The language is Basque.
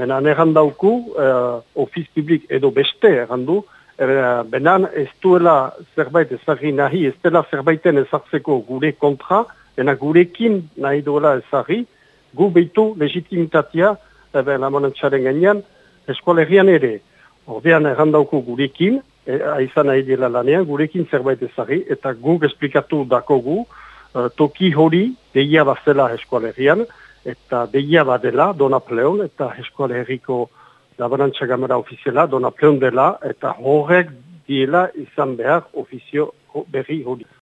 Benan errandauku, uh, ofiz publik edo beste errandu, er, benan ez duela zerbait ezagri nahi, ez dela zerbaiten ezartzeko gure kontra, bena gurekin nahi duela ezagri, gu behitu legitimitatea, eben amonantzaren gainean, eskolegian ere, ordean errandauku gurekin, e, aizan nahi dela lanean, gurekin zerbait ezagri, eta guk esplikatu dakogu, uh, toki hori, deia bazela eskolegian, eta deia badela, dona pleon, eta eskolegiko laborantza gamera ofiziala, dona pleon dela, eta horrek diela izan behar ofizio berri hori.